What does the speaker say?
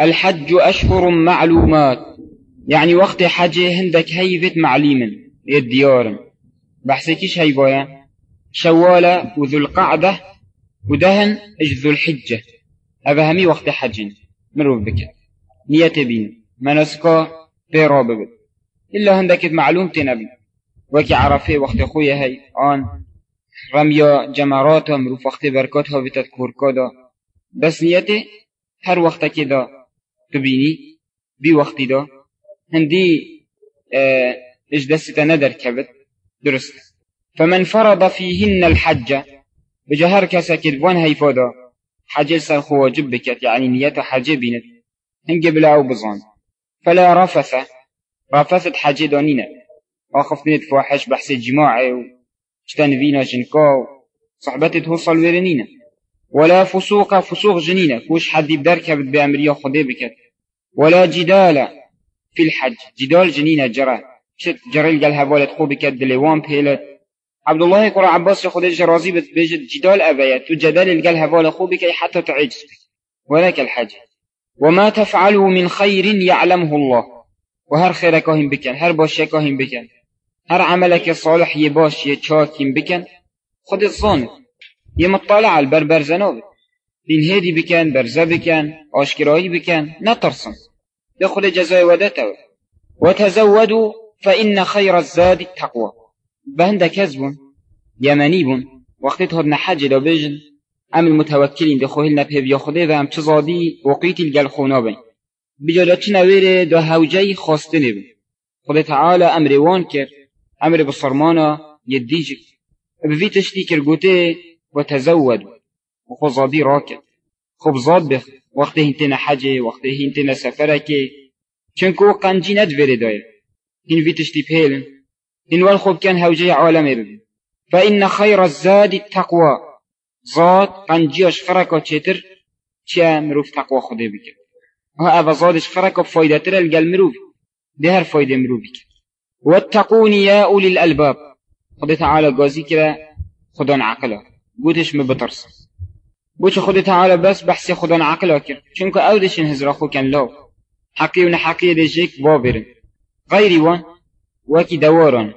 الحج أشهر معلومات. يعني وقت حج هندك هيفت معليما الديار بحسكيش هي بايا؟ شوالة وذو القعدة ودهن ذو الحجة. هذا همي وقت حج. مروف بك نية بين. مناسكا بيرا ببت إلا هندك معلوم تنبي وكي عرفه وقت خويا هي آن. رميا جمرات مروف وقت بركاتها بتذكر كدا بس نيته هر وقت كده تبيني بي وقت دا هندي آه إيش دست ندر كبت درست. فمن فرض فيهن الحج بجهر كسا كدوان هيفادا حج سر خواجب بكت يعني نية حج بينت هنجي بلا أو بزان فلا رفث. رفثت حج دانينا آخف نيت فواحش بحث جماعي وشتان فينا جنكا صحبتي توصل ورنينا ولا فسوق فسوق جنينة. كوش حد يبدر كبت بأمريا خدي بكت. ولا جدال في الحج. جدال جنينة جرى. شت جرى قال هبالت خو بكت دليوان بيلت عبد الله يقرأ عباس خدي جرازي بيجد جدال أبيت وجدال قال هبال خو بك حتى تعجز. ولك الحج. وما تفعلوا من خير يعلمه الله. وهر خيرك هم بكن. هر باشيك هم بكن. هر عملك صالح يباش يتشاك بكن. خد الظن يمطلع البربر زنوب دين هدي بكن برزه بكن آشكرایی بكن نترسن دخل جزاء ودته. وتزودوا فإن خير الزاد التقوى بهند كذب بون وقت هدنا حج دا بجن ام المتوكلين دخوهل نبه بياخده و ام تزادي وقيت خونا بين بجادا چه نوير دا هوجي خواستنه بين خود تعالى أمر وان كر أمر بصرمانا يديجك بفي تشتي كرگوته وتزود. وخزادي راكت خب زاد بخ. وقت هنتنا حجه وقت هنتنا سفرك چنكو قنجي ندفره داير هن في تشتي بهيلن هن والخب كان هوجي عالم ببن فإن خير الزاد التقوى زاد قنجيش فرقا چتر چه مروف تقوى خوده بكر ها اوه زادش فرقا فايدة تر الگل مروف. ده هر فايدة مروف بكر واتقون يا أولي الألباب. خده تعالى قازي كده خدان عقله قوتش مبترس بوش خود تعالى بس بحث خدان عقله كر چونك اودش هزرا خو كان لو. حقي ونحقي دجيك بابرن غيري وان وكي دواران.